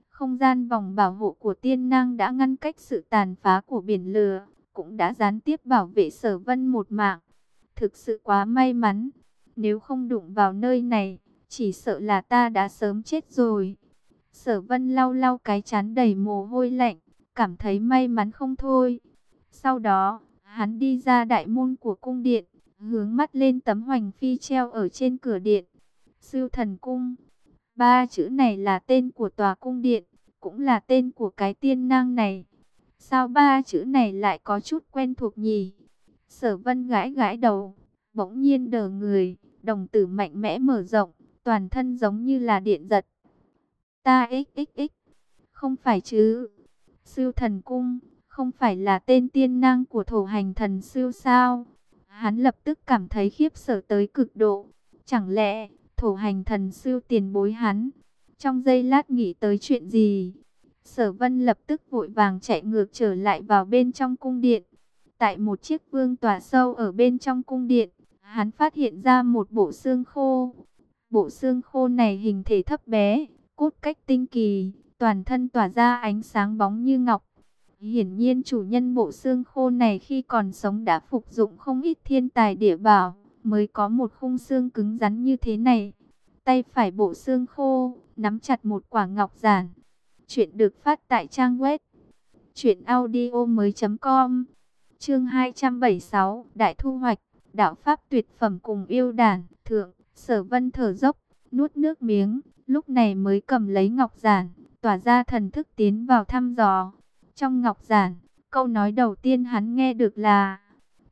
Không gian vòng bảo hộ của tiên nang đã ngăn cách sự tàn phá của biển lửa, cũng đã gián tiếp bảo vệ sở vân một mạng. Thực sự quá may mắn, nếu không đụng vào nơi này, chỉ sợ là ta đã sớm chết rồi. Sở vân lau lau cái chán đầy mồ hôi lạnh, cảm thấy may mắn không thôi. Sau đó, hắn đi ra đại môn của cung điện, hướng mắt lên tấm hoành phi treo ở trên cửa điện. Siêu thần cung. Ba chữ này là tên của tòa cung điện, cũng là tên của cái tiên nang này. Sao ba chữ này lại có chút quen thuộc nhỉ? Sở vân gãi gãi đầu, bỗng nhiên đờ người, đồng tử mạnh mẽ mở rộng, toàn thân giống như là điện giật. Ta xxx, không phải chứ? siêu thần cung, không phải là tên tiên năng của thổ hành thần siêu sao? Hắn lập tức cảm thấy khiếp sợ tới cực độ. Chẳng lẽ thổ hành thần siêu tiền bối hắn? Trong giây lát nghĩ tới chuyện gì? Sở vân lập tức vội vàng chạy ngược trở lại vào bên trong cung điện. Tại một chiếc vương tòa sâu ở bên trong cung điện, hắn phát hiện ra một bộ xương khô. Bộ xương khô này hình thể thấp bé, cốt cách tinh kỳ, toàn thân tỏa ra ánh sáng bóng như ngọc. Hiển nhiên chủ nhân bộ xương khô này khi còn sống đã phục dụng không ít thiên tài địa bảo, mới có một khung xương cứng rắn như thế này. Tay phải bộ xương khô, nắm chặt một quả ngọc giản. Chuyện được phát tại trang web truyệnaudiomoi.com. Chương 276, Đại thu hoạch, đạo pháp tuyệt phẩm cùng yêu đàn, thượng, Sở Vân thở dốc, nuốt nước miếng, lúc này mới cầm lấy ngọc giản, tỏa ra thần thức tiến vào thăm dò. Trong ngọc giản, câu nói đầu tiên hắn nghe được là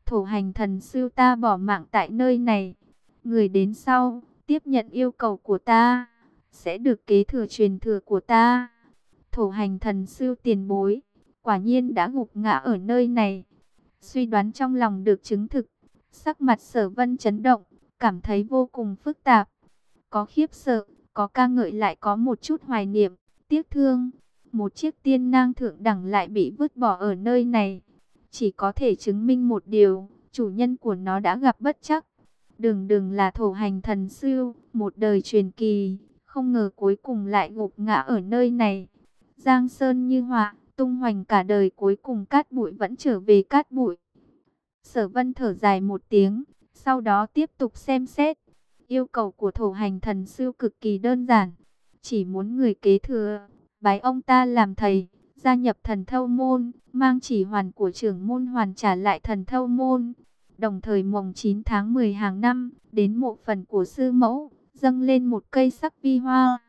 Thổ hành thần sư ta bỏ mạng tại nơi này. Người đến sau, tiếp nhận yêu cầu của ta, sẽ được kế thừa truyền thừa của ta. Thổ hành thần sư tiền bối, quả nhiên đã gục ngã ở nơi này. Suy đoán trong lòng được chứng thực, sắc mặt sở vân chấn động, cảm thấy vô cùng phức tạp. Có khiếp sợ, có ca ngợi lại có một chút hoài niệm, tiếc thương. Một chiếc tiên nang thượng đẳng lại bị vứt bỏ ở nơi này. Chỉ có thể chứng minh một điều, chủ nhân của nó đã gặp bất chắc. Đừng đừng là thổ hành thần siêu một đời truyền kỳ, không ngờ cuối cùng lại gục ngã ở nơi này. Giang Sơn như họa, tung hoành cả đời cuối cùng cát bụi vẫn trở về cát bụi. Sở vân thở dài một tiếng, sau đó tiếp tục xem xét. Yêu cầu của thổ hành thần sư cực kỳ đơn giản, chỉ muốn người kế thừa, bái ông ta làm thầy, gia nhập thần thâu môn, mang chỉ hoàn của trưởng môn hoàn trả lại thần thâu môn. Đồng thời mùng 9 tháng 10 hàng năm, đến mộ phần của sư mẫu, dâng lên một cây sắc vi hoa.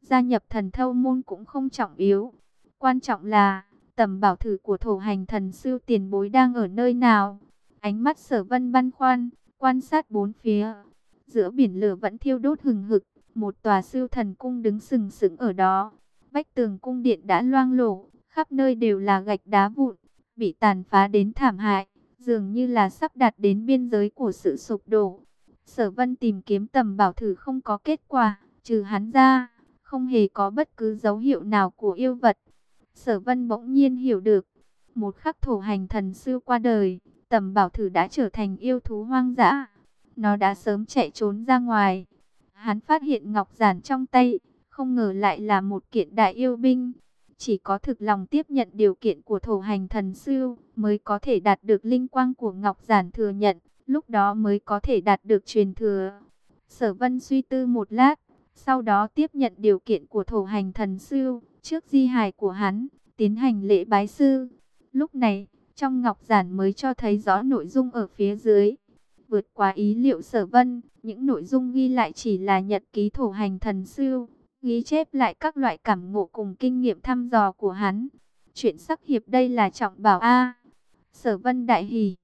Gia nhập thần thâu môn cũng không trọng yếu. Quan trọng là, tầm bảo thử của thổ hành thần sư tiền bối đang ở nơi nào. Ánh mắt sở vân băn khoăn, quan sát bốn phía. Giữa biển lửa vẫn thiêu đốt hừng hực, một tòa siêu thần cung đứng sừng sững ở đó. Vách tường cung điện đã loang lổ, khắp nơi đều là gạch đá vụn, bị tàn phá đến thảm hại, dường như là sắp đạt đến biên giới của sự sụp đổ. Sở Vân tìm kiếm tầm bảo thử không có kết quả, trừ hắn ra, không hề có bất cứ dấu hiệu nào của yêu vật. Sở Vân bỗng nhiên hiểu được, một khắc thổ hành thần sư qua đời, tầm bảo thử đã trở thành yêu thú hoang dã. Nó đã sớm chạy trốn ra ngoài. Hắn phát hiện ngọc giản trong tay, không ngờ lại là một kiện đại yêu binh. Chỉ có thực lòng tiếp nhận điều kiện của thổ hành thần sư mới có thể đạt được linh quang của Ngọc Giản thừa nhận, lúc đó mới có thể đạt được truyền thừa. Sở Vân suy tư một lát, sau đó tiếp nhận điều kiện của thổ hành thần sư trước di hài của hắn, tiến hành lễ bái sư. Lúc này, trong Ngọc Giản mới cho thấy rõ nội dung ở phía dưới. Vượt quá ý liệu sở vân, những nội dung ghi lại chỉ là nhật ký thổ hành thần sư, ghi chép lại các loại cảm ngộ cùng kinh nghiệm thăm dò của hắn. Chuyện sắc hiệp đây là trọng bảo A. Sở vân đại hỉ,